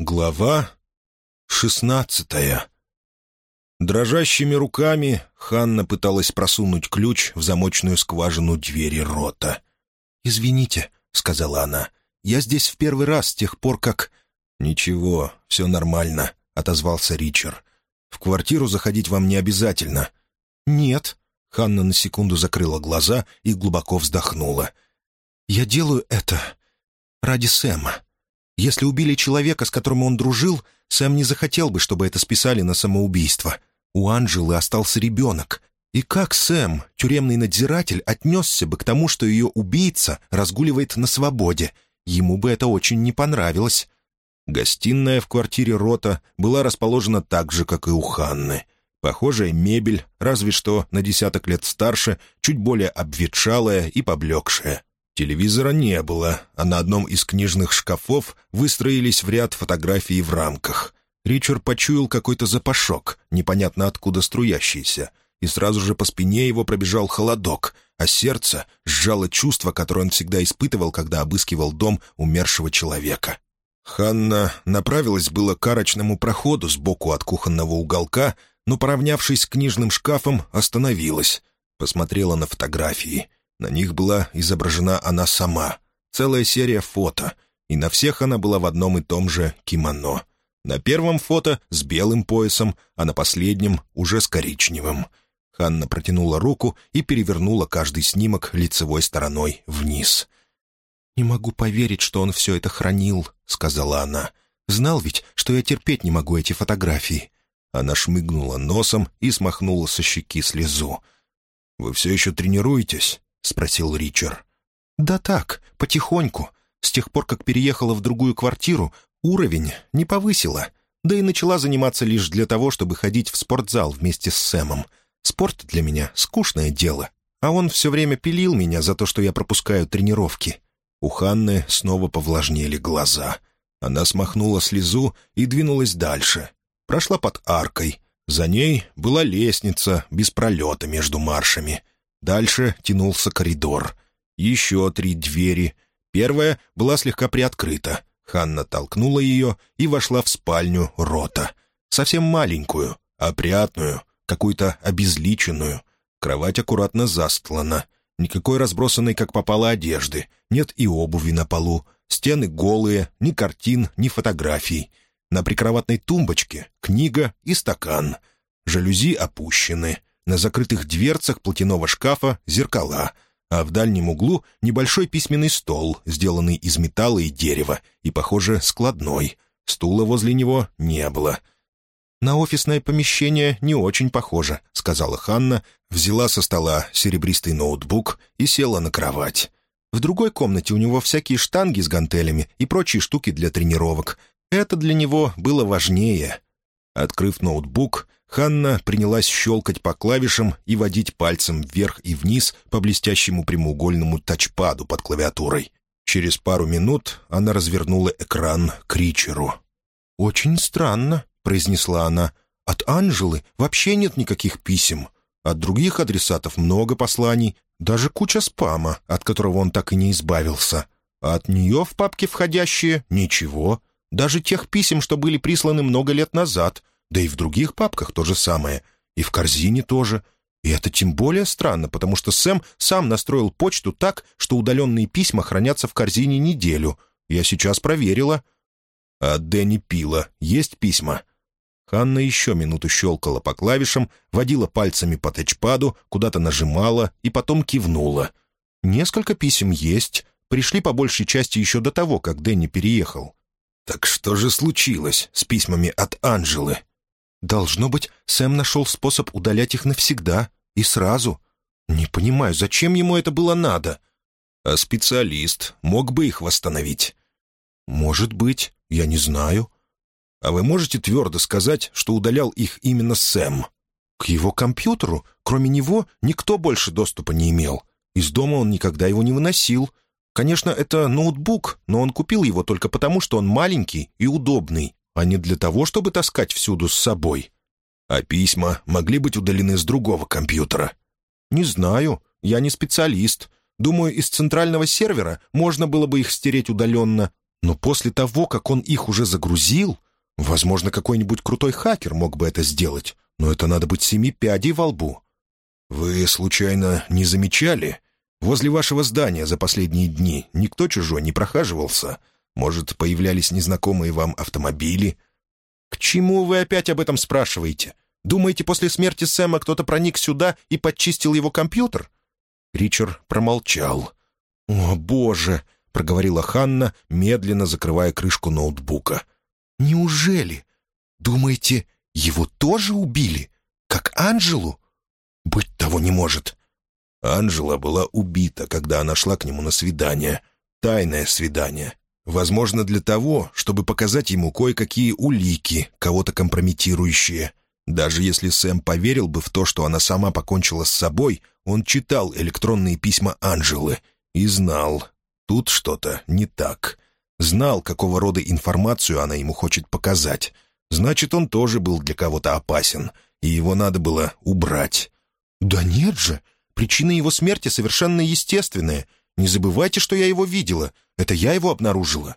Глава шестнадцатая Дрожащими руками Ханна пыталась просунуть ключ в замочную скважину двери рота. «Извините», — сказала она, — «я здесь в первый раз с тех пор, как...» «Ничего, все нормально», — отозвался Ричард. «В квартиру заходить вам не обязательно». «Нет», — Ханна на секунду закрыла глаза и глубоко вздохнула. «Я делаю это ради Сэма». Если убили человека, с которым он дружил, Сэм не захотел бы, чтобы это списали на самоубийство. У Анжелы остался ребенок. И как Сэм, тюремный надзиратель, отнесся бы к тому, что ее убийца разгуливает на свободе? Ему бы это очень не понравилось. Гостиная в квартире Рота была расположена так же, как и у Ханны. Похожая мебель, разве что на десяток лет старше, чуть более обветшалая и поблекшая. Телевизора не было, а на одном из книжных шкафов выстроились в ряд фотографии в рамках. Ричард почуял какой-то запашок, непонятно откуда струящийся, и сразу же по спине его пробежал холодок, а сердце сжало чувство, которое он всегда испытывал, когда обыскивал дом умершего человека. Ханна направилась было к арочному проходу сбоку от кухонного уголка, но, поравнявшись с книжным шкафом, остановилась. Посмотрела на фотографии — на них была изображена она сама, целая серия фото, и на всех она была в одном и том же кимоно. На первом фото с белым поясом, а на последнем уже с коричневым. Ханна протянула руку и перевернула каждый снимок лицевой стороной вниз. «Не могу поверить, что он все это хранил», — сказала она. «Знал ведь, что я терпеть не могу эти фотографии». Она шмыгнула носом и смахнула со щеки слезу. «Вы все еще тренируетесь?» — спросил Ричард. «Да так, потихоньку. С тех пор, как переехала в другую квартиру, уровень не повысила. Да и начала заниматься лишь для того, чтобы ходить в спортзал вместе с Сэмом. Спорт для меня — скучное дело. А он все время пилил меня за то, что я пропускаю тренировки». У Ханны снова повлажнели глаза. Она смахнула слезу и двинулась дальше. Прошла под аркой. За ней была лестница без пролета между маршами — Дальше тянулся коридор. Еще три двери. Первая была слегка приоткрыта. Ханна толкнула ее и вошла в спальню рота. Совсем маленькую, опрятную, какую-то обезличенную. Кровать аккуратно застлана. Никакой разбросанной, как попало, одежды. Нет и обуви на полу. Стены голые, ни картин, ни фотографий. На прикроватной тумбочке книга и стакан. Жалюзи опущены. На закрытых дверцах платяного шкафа зеркала, а в дальнем углу небольшой письменный стол, сделанный из металла и дерева, и, похоже, складной. Стула возле него не было. «На офисное помещение не очень похоже», — сказала Ханна, взяла со стола серебристый ноутбук и села на кровать. В другой комнате у него всякие штанги с гантелями и прочие штуки для тренировок. Это для него было важнее. Открыв ноутбук, Ханна принялась щелкать по клавишам и водить пальцем вверх и вниз по блестящему прямоугольному тачпаду под клавиатурой. Через пару минут она развернула экран к Ричеру. «Очень странно», — произнесла она. «От Анжелы вообще нет никаких писем. От других адресатов много посланий, даже куча спама, от которого он так и не избавился. А от нее в папке входящие — ничего. Даже тех писем, что были присланы много лет назад — да и в других папках то же самое. И в корзине тоже. И это тем более странно, потому что Сэм сам настроил почту так, что удаленные письма хранятся в корзине неделю. Я сейчас проверила. А Дэнни Пила есть письма?» Ханна еще минуту щелкала по клавишам, водила пальцами по тачпаду, куда-то нажимала и потом кивнула. «Несколько писем есть. Пришли по большей части еще до того, как Дэнни переехал». «Так что же случилось с письмами от Анжелы?» Должно быть, Сэм нашел способ удалять их навсегда и сразу. Не понимаю, зачем ему это было надо? А специалист мог бы их восстановить? Может быть, я не знаю. А вы можете твердо сказать, что удалял их именно Сэм? К его компьютеру, кроме него, никто больше доступа не имел. Из дома он никогда его не выносил. Конечно, это ноутбук, но он купил его только потому, что он маленький и удобный а не для того, чтобы таскать всюду с собой. А письма могли быть удалены с другого компьютера. Не знаю, я не специалист. Думаю, из центрального сервера можно было бы их стереть удаленно. Но после того, как он их уже загрузил, возможно, какой-нибудь крутой хакер мог бы это сделать, но это надо быть семи пядей во лбу. Вы, случайно, не замечали? Возле вашего здания за последние дни никто чужой не прохаживался? Может, появлялись незнакомые вам автомобили? К чему вы опять об этом спрашиваете? Думаете, после смерти Сэма кто-то проник сюда и подчистил его компьютер?» Ричард промолчал. «О, боже!» — проговорила Ханна, медленно закрывая крышку ноутбука. «Неужели? Думаете, его тоже убили? Как Анжелу? Быть того не может». Анжела была убита, когда она шла к нему на свидание. Тайное свидание. Возможно, для того, чтобы показать ему кое-какие улики, кого-то компрометирующие. Даже если Сэм поверил бы в то, что она сама покончила с собой, он читал электронные письма Анжелы и знал, тут что-то не так. Знал, какого рода информацию она ему хочет показать. Значит, он тоже был для кого-то опасен, и его надо было убрать. «Да нет же! Причина его смерти совершенно естественная. Не забывайте, что я его видела. Это я его обнаружила».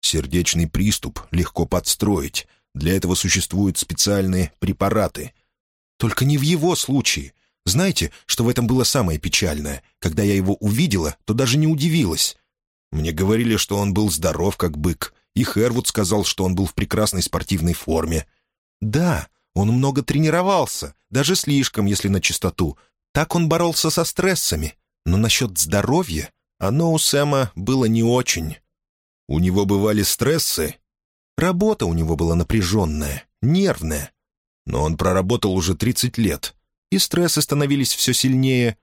Сердечный приступ легко подстроить. Для этого существуют специальные препараты. Только не в его случае. Знаете, что в этом было самое печальное? Когда я его увидела, то даже не удивилась. Мне говорили, что он был здоров, как бык, и Хервуд сказал, что он был в прекрасной спортивной форме. Да, он много тренировался, даже слишком, если на чистоту. Так он боролся со стрессами. Но насчет здоровья оно у Сэма было не очень. У него бывали стрессы. Работа у него была напряженная, нервная. Но он проработал уже 30 лет и стрессы становились все сильнее.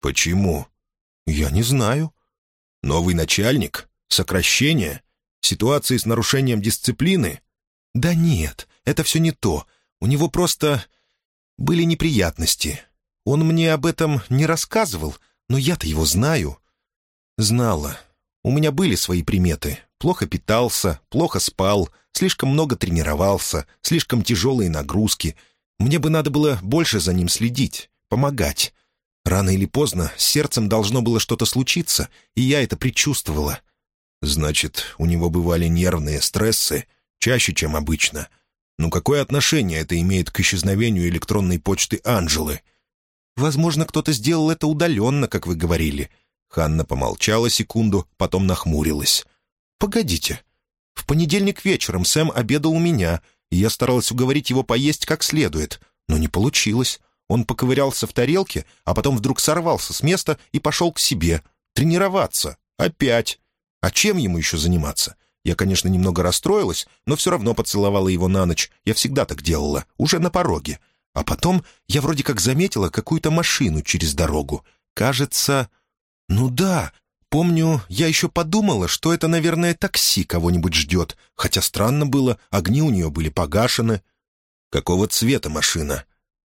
Почему? Я не знаю. Новый начальник? Сокращение? Ситуации с нарушением дисциплины? Да нет, это все не то. У него просто были неприятности. Он мне об этом не рассказывал, но я-то его знаю. Знала. У меня были свои приметы. Плохо питался, плохо спал, слишком много тренировался, слишком тяжелые нагрузки — мне бы надо было больше за ним следить, помогать. Рано или поздно с сердцем должно было что-то случиться, и я это предчувствовала. Значит, у него бывали нервные стрессы, чаще, чем обычно. Но какое отношение это имеет к исчезновению электронной почты Анжелы? Возможно, кто-то сделал это удаленно, как вы говорили. Ханна помолчала секунду, потом нахмурилась. «Погодите. В понедельник вечером Сэм обедал у меня, и я старалась уговорить его поесть как следует, но не получилось. Он поковырялся в тарелке, а потом вдруг сорвался с места и пошел к себе. Тренироваться. Опять. А чем ему еще заниматься? Я, конечно, немного расстроилась, но все равно поцеловала его на ночь. Я всегда так делала, уже на пороге. А потом я вроде как заметила какую-то машину через дорогу. Кажется... Ну да, Помню, я еще подумала, что это, наверное, такси кого-нибудь ждет, хотя странно было, огни у нее были погашены. Какого цвета машина?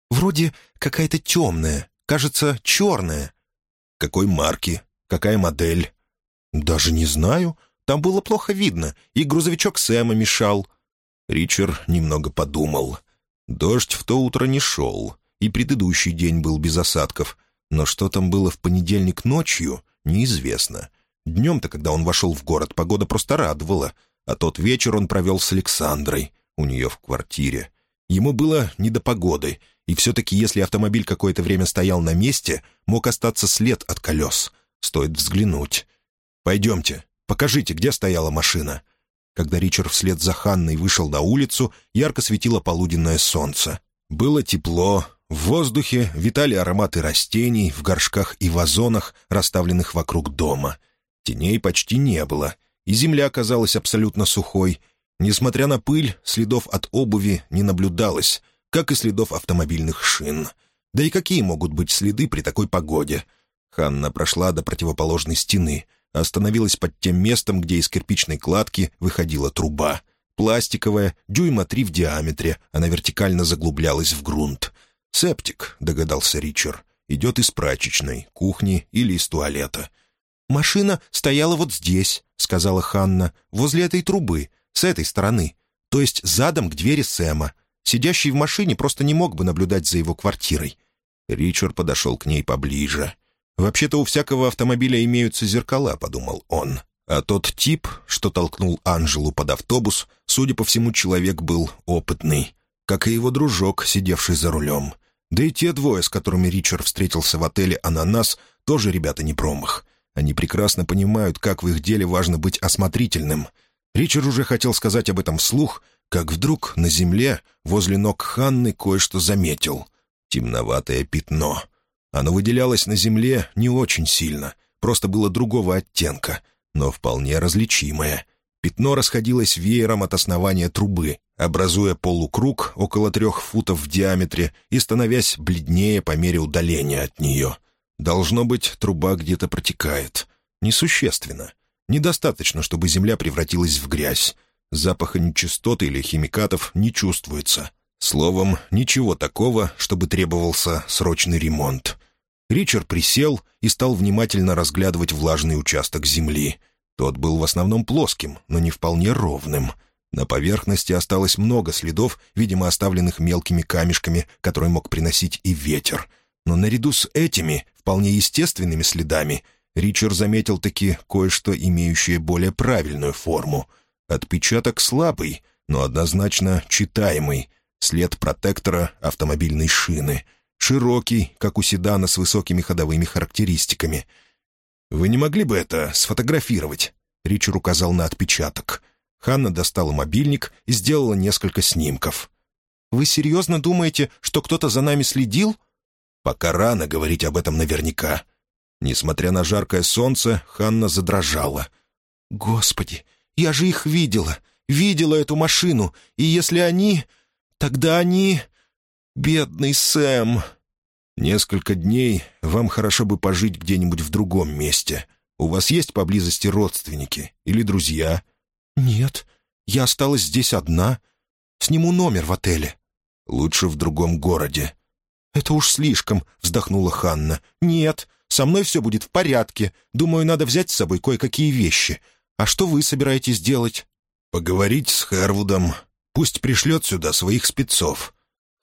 Вроде какая-то темная, кажется, черная. Какой марки? Какая модель? Даже не знаю. Там было плохо видно, и грузовичок Сэма мешал. Ричард немного подумал. Дождь в то утро не шел, и предыдущий день был без осадков. Но что там было в понедельник ночью, неизвестно. Днем-то, когда он вошел в город, погода просто радовала, а тот вечер он провел с Александрой, у нее в квартире. Ему было не до погоды, и все-таки если автомобиль какое-то время стоял на месте, мог остаться след от колес. Стоит взглянуть. «Пойдемте, покажите, где стояла машина». Когда Ричард вслед за Ханной вышел на улицу, ярко светило полуденное солнце. Было тепло, в воздухе витали ароматы растений в горшках и вазонах, расставленных вокруг дома. Теней почти не было, и земля казалась абсолютно сухой. Несмотря на пыль, следов от обуви не наблюдалось, как и следов автомобильных шин. Да и какие могут быть следы при такой погоде? Ханна прошла до противоположной стены, остановилась под тем местом, где из кирпичной кладки выходила труба. Пластиковая, дюйма три в диаметре, она вертикально заглублялась в грунт. «Септик», — догадался Ричард, — «идет из прачечной, кухни или из туалета». «Машина стояла вот здесь», — сказала Ханна, — «возле этой трубы, с этой стороны, то есть задом к двери Сэма. Сидящий в машине просто не мог бы наблюдать за его квартирой». Ричард подошел к ней поближе. «Вообще-то у всякого автомобиля имеются зеркала», — подумал он. А тот тип, что толкнул Анжелу под автобус, судя по всему, человек был опытный, как и его дружок, сидевший за рулем. Да и те двое, с которыми Ричард встретился в отеле «Ананас», тоже ребята не промах. Они прекрасно понимают, как в их деле важно быть осмотрительным. Ричард уже хотел сказать об этом вслух, как вдруг на земле, возле ног Ханны, кое-что заметил. Темноватое пятно. Оно выделялось на земле не очень сильно, просто было другого оттенка — но вполне различимое. Пятно расходилось веером от основания трубы, образуя полукруг около трех футов в диаметре и становясь бледнее по мере удаления от нее. Должно быть, труба где-то протекает. Несущественно. Недостаточно, чтобы земля превратилась в грязь. Запаха нечистоты или химикатов не чувствуется. Словом, ничего такого, чтобы требовался срочный ремонт. Ричард присел и стал внимательно разглядывать влажный участок земли. Тот был в основном плоским, но не вполне ровным. На поверхности осталось много следов, видимо, оставленных мелкими камешками, которые мог приносить и ветер. Но наряду с этими, вполне естественными следами, Ричард заметил таки кое-что, имеющее более правильную форму. Отпечаток слабый, но однозначно читаемый. След протектора автомобильной шины — широкий, как у седана с высокими ходовыми характеристиками. «Вы не могли бы это сфотографировать?» Ричард указал на отпечаток. Ханна достала мобильник и сделала несколько снимков. «Вы серьезно думаете, что кто-то за нами следил?» «Пока рано говорить об этом наверняка». Несмотря на жаркое солнце, Ханна задрожала. «Господи, я же их видела! Видела эту машину! И если они... Тогда они...» «Бедный Сэм!» «Несколько дней вам хорошо бы пожить где-нибудь в другом месте. У вас есть поблизости родственники или друзья?» «Нет, я осталась здесь одна. Сниму номер в отеле». «Лучше в другом городе». «Это уж слишком», — вздохнула Ханна. «Нет, со мной все будет в порядке. Думаю, надо взять с собой кое-какие вещи. А что вы собираетесь делать?» «Поговорить с Хэрвудом. Пусть пришлет сюда своих спецов.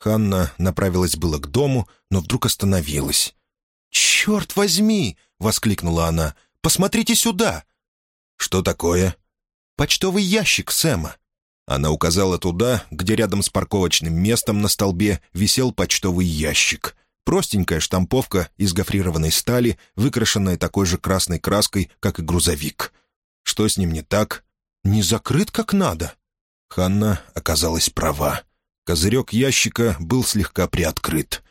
Ханна направилась было к дому, но вдруг остановилась. «Черт возьми!» — воскликнула она. «Посмотрите сюда!» «Что такое?» «Почтовый ящик Сэма». Она указала туда, где рядом с парковочным местом на столбе висел почтовый ящик. Простенькая штамповка из гофрированной стали, выкрашенная такой же красной краской, как и грузовик. Что с ним не так? Не закрыт как надо. Ханна оказалась права. Козырек ящика был слегка приоткрыт.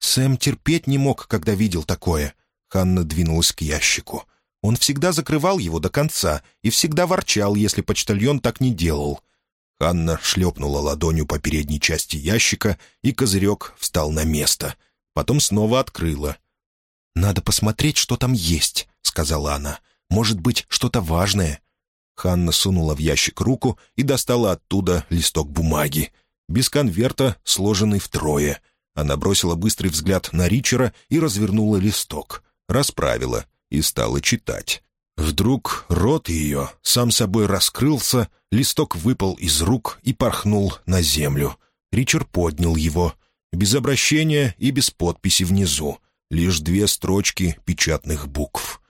Сэм терпеть не мог, когда видел такое. Ханна двинулась к ящику. Он всегда закрывал его до конца и всегда ворчал, если почтальон так не делал. Ханна шлепнула ладонью по передней части ящика, и козырек встал на место. Потом снова открыла. «Надо посмотреть, что там есть», — сказала она. «Может быть, что-то важное». Ханна сунула в ящик руку и достала оттуда листок бумаги без конверта, сложенный втрое. Она бросила быстрый взгляд на Ричера и развернула листок, расправила и стала читать. Вдруг рот ее сам собой раскрылся, листок выпал из рук и порхнул на землю. Ричард поднял его. Без обращения и без подписи внизу. Лишь две строчки печатных букв.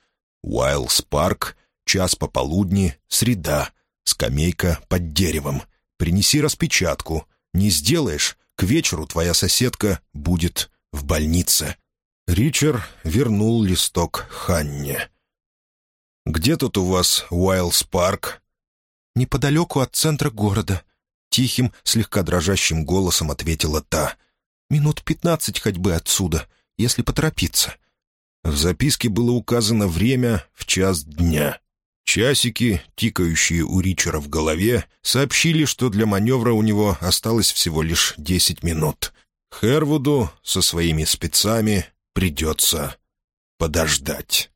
«Уайлс Парк», «Час пополудни», «Среда», «Скамейка под деревом». «Принеси распечатку», не сделаешь, к вечеру твоя соседка будет в больнице». Ричард вернул листок Ханне. «Где тут у вас Уайлс Парк?» «Неподалеку от центра города», — тихим, слегка дрожащим голосом ответила та. «Минут пятнадцать ходьбы отсюда, если поторопиться». В записке было указано время в час дня. Часики, тикающие у Ричера в голове, сообщили, что для маневра у него осталось всего лишь десять минут. Хервуду со своими спецами придется подождать.